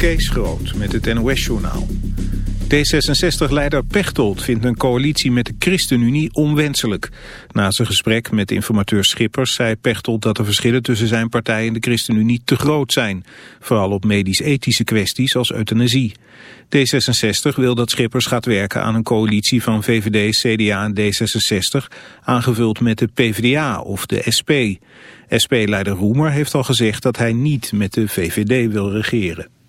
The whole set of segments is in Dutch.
Kees Groot met het NOS-journaal. D66-leider Pechtold vindt een coalitie met de ChristenUnie onwenselijk. Na zijn gesprek met informateur Schippers zei Pechtold dat de verschillen tussen zijn partij en de ChristenUnie te groot zijn. Vooral op medisch-ethische kwesties als euthanasie. D66 wil dat Schippers gaat werken aan een coalitie van VVD, CDA en D66, aangevuld met de PvdA of de SP. SP-leider Roemer heeft al gezegd dat hij niet met de VVD wil regeren.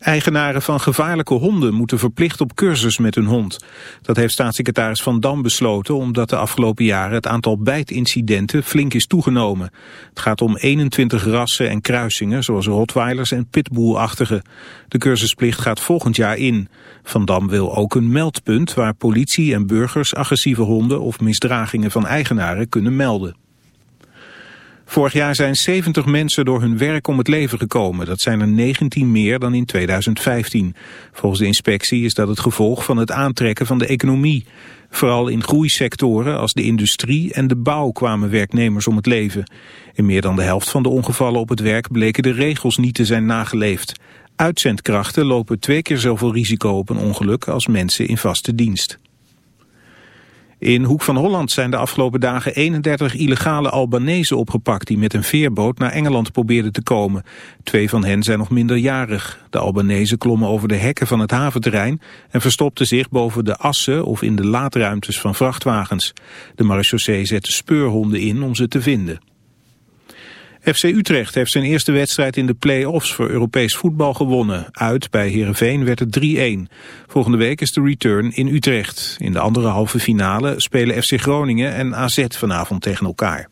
Eigenaren van gevaarlijke honden moeten verplicht op cursus met hun hond. Dat heeft staatssecretaris Van Dam besloten omdat de afgelopen jaren het aantal bijtincidenten flink is toegenomen. Het gaat om 21 rassen en kruisingen zoals rottweilers en pitbullachtige. De cursusplicht gaat volgend jaar in. Van Dam wil ook een meldpunt waar politie en burgers agressieve honden of misdragingen van eigenaren kunnen melden. Vorig jaar zijn 70 mensen door hun werk om het leven gekomen. Dat zijn er 19 meer dan in 2015. Volgens de inspectie is dat het gevolg van het aantrekken van de economie. Vooral in groeisectoren als de industrie en de bouw kwamen werknemers om het leven. In meer dan de helft van de ongevallen op het werk bleken de regels niet te zijn nageleefd. Uitzendkrachten lopen twee keer zoveel risico op een ongeluk als mensen in vaste dienst. In Hoek van Holland zijn de afgelopen dagen 31 illegale Albanese opgepakt die met een veerboot naar Engeland probeerden te komen. Twee van hen zijn nog minderjarig. De Albanese klommen over de hekken van het haventerrein en verstopten zich boven de assen of in de laadruimtes van vrachtwagens. De marechaussee zette speurhonden in om ze te vinden. FC Utrecht heeft zijn eerste wedstrijd in de play-offs voor Europees voetbal gewonnen. Uit bij Heerenveen werd het 3-1. Volgende week is de return in Utrecht. In de andere halve finale spelen FC Groningen en AZ vanavond tegen elkaar.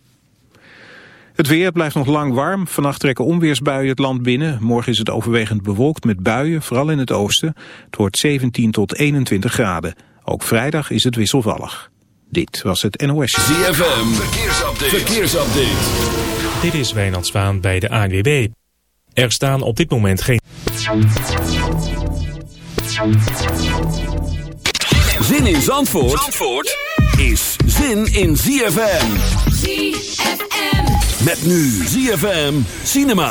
Het weer blijft nog lang warm. Vannacht trekken onweersbuien het land binnen. Morgen is het overwegend bewolkt met buien, vooral in het oosten. Het wordt 17 tot 21 graden. Ook vrijdag is het wisselvallig. Dit was het NOS. ZFM, verkeersupdate. verkeersupdate. Dit is Wijnand Zwaan bij de ANWB. Er staan op dit moment geen... Zin in Zandvoort, Zandvoort is zin in ZFM. ZFM. Met nu ZFM Cinema.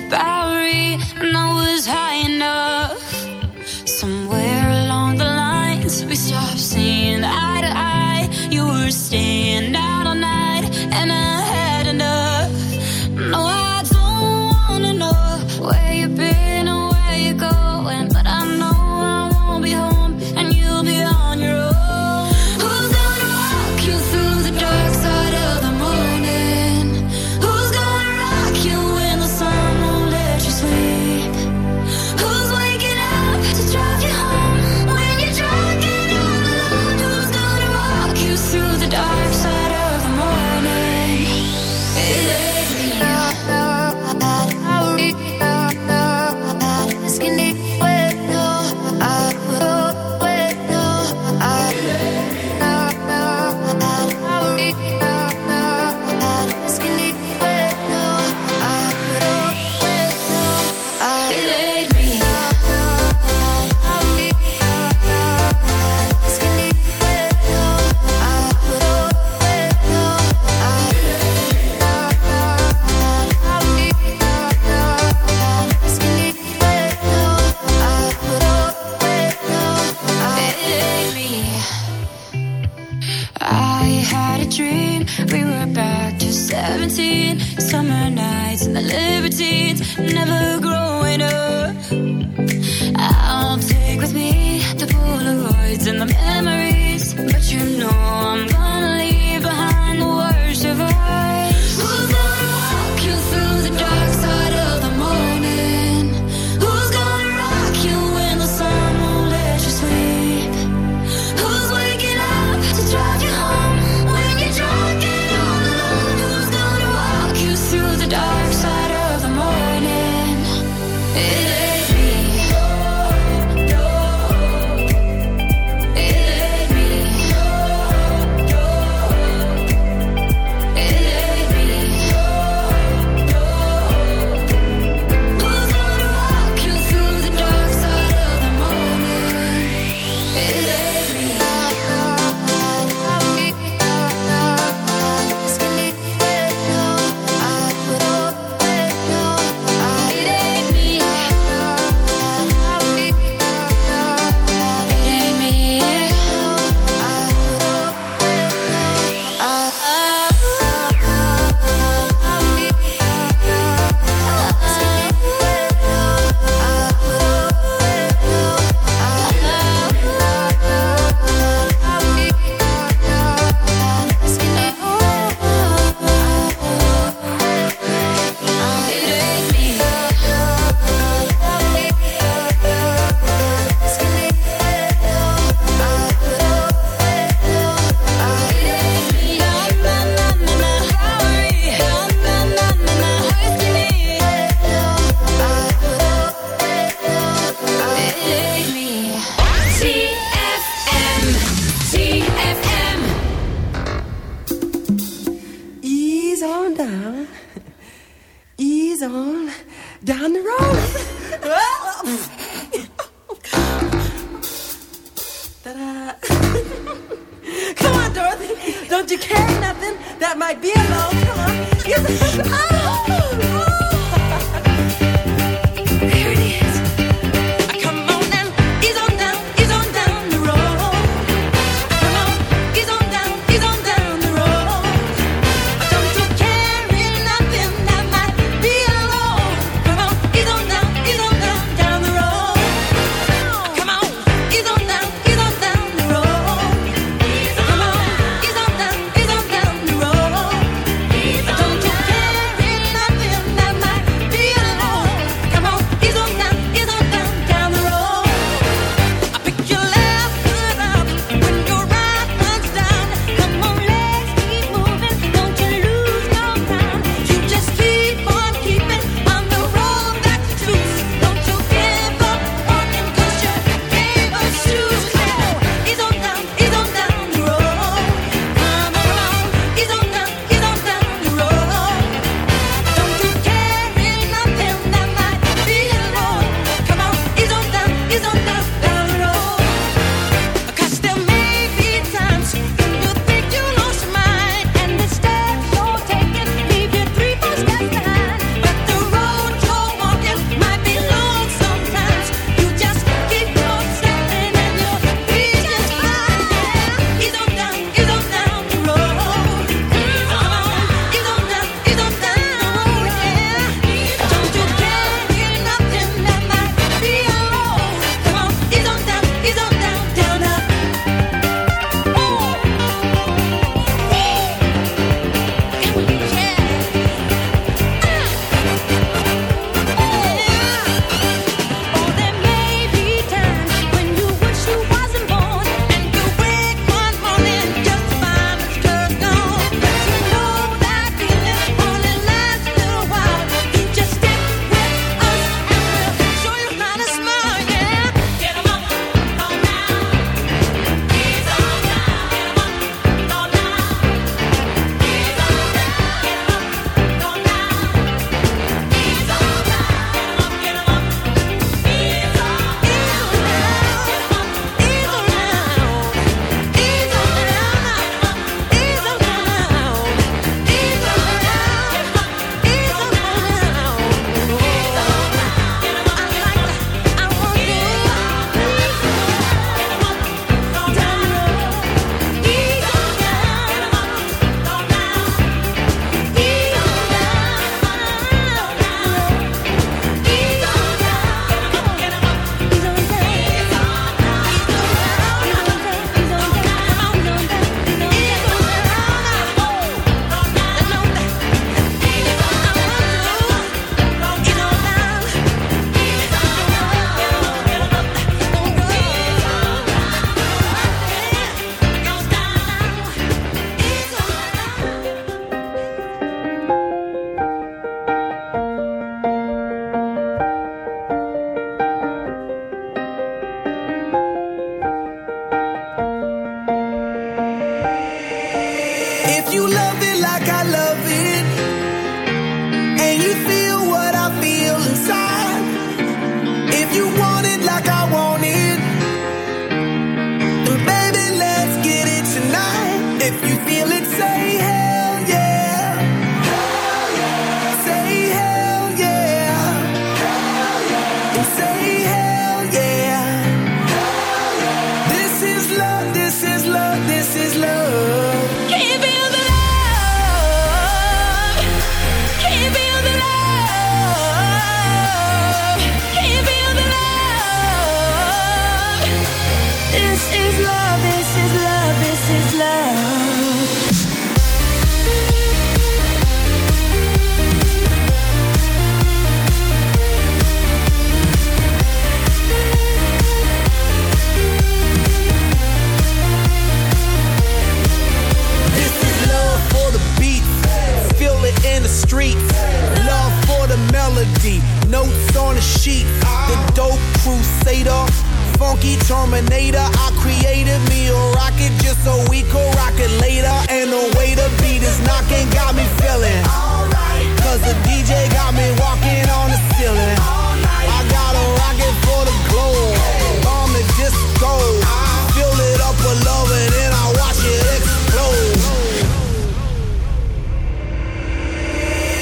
the. never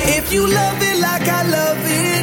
If you love it like I love it.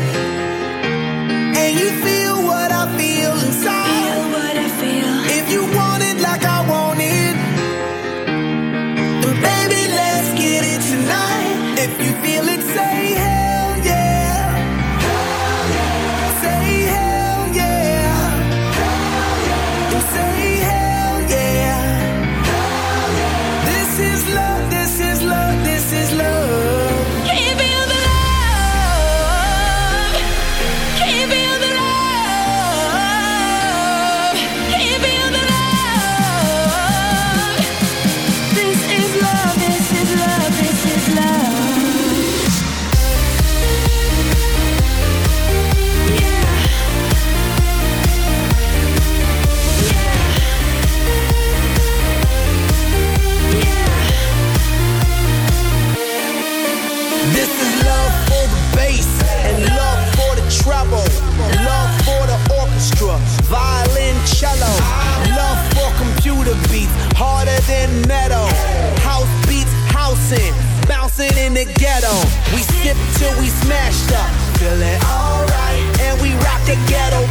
ghetto. We sip till we smashed up, Feel it? Alright, and we rock the ghetto.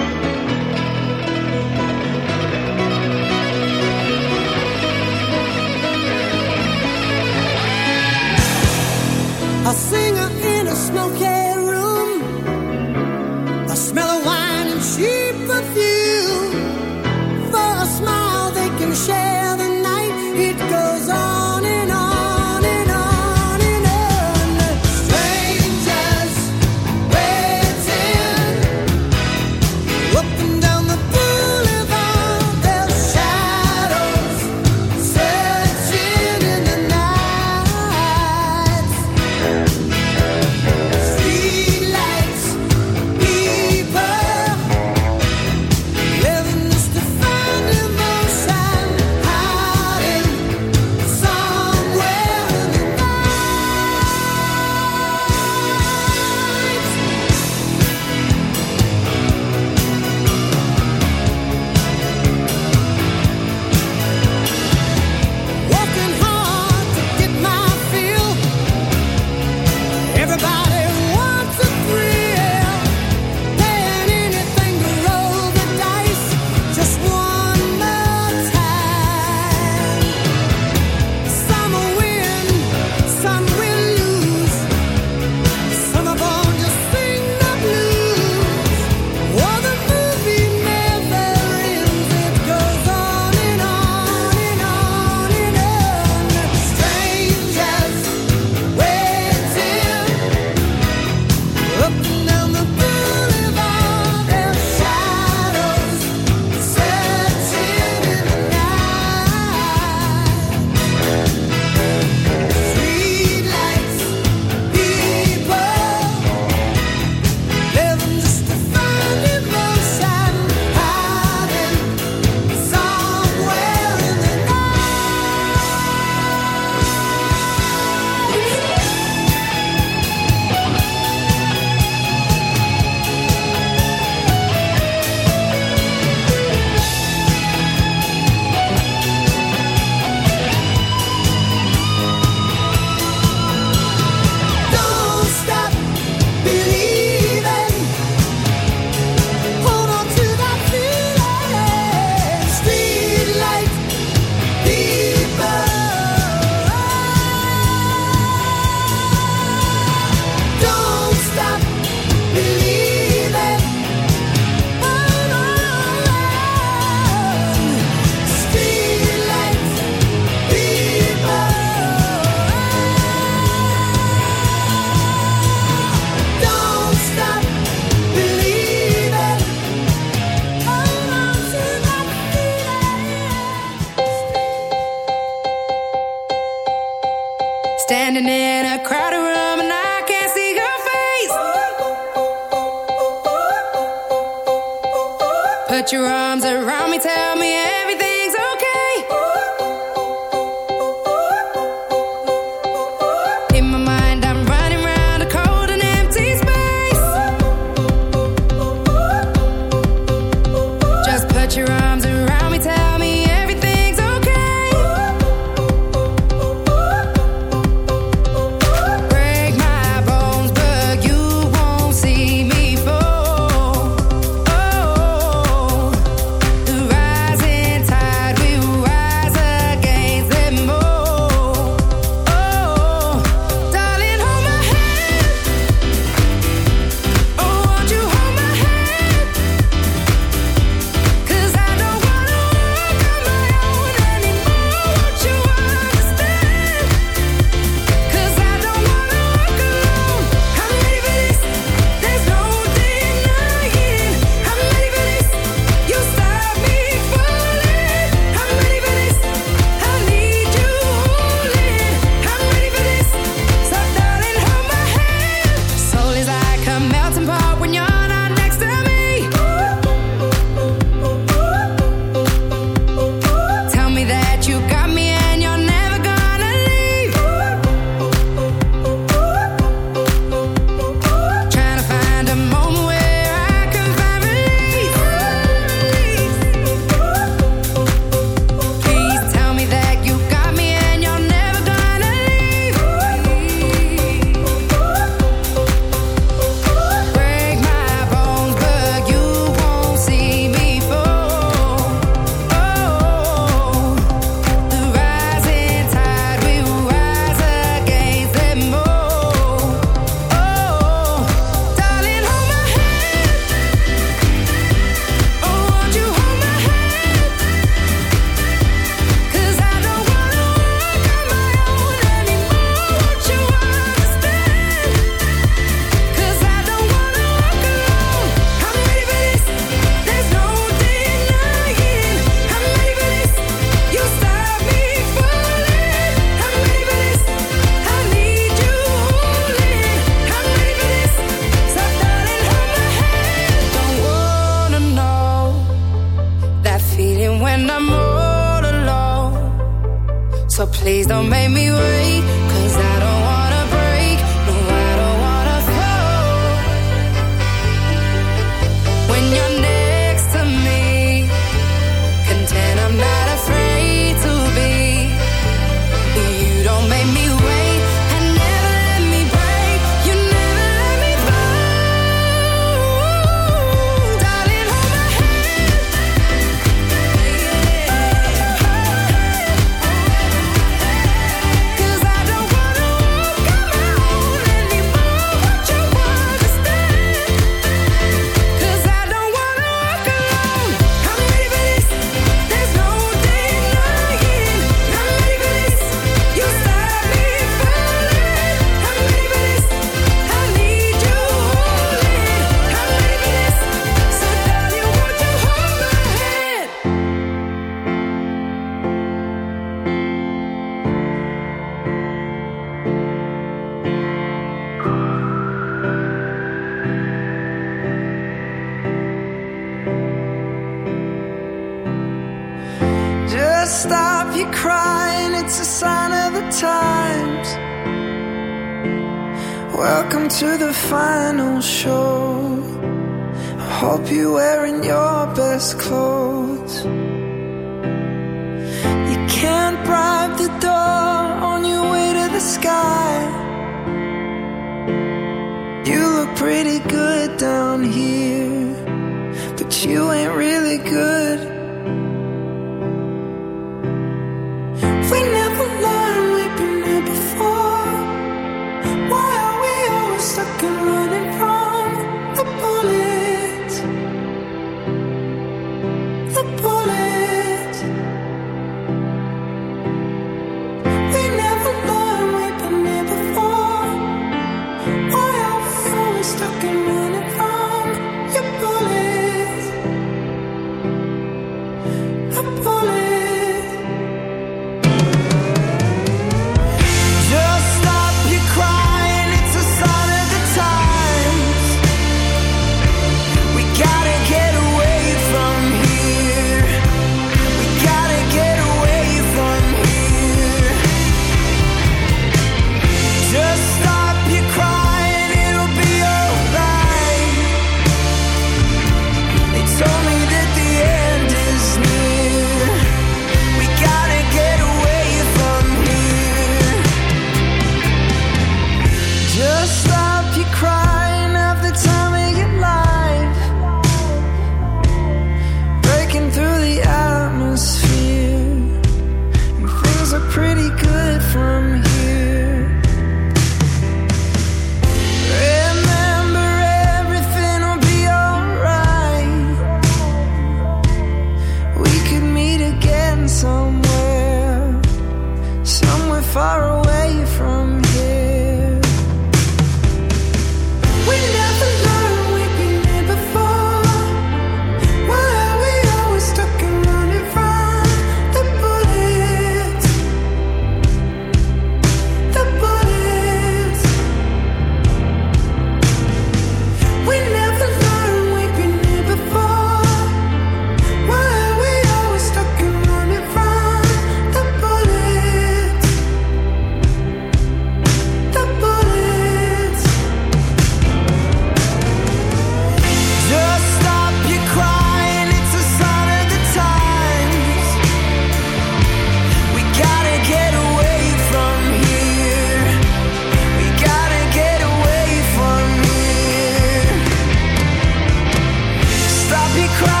cry.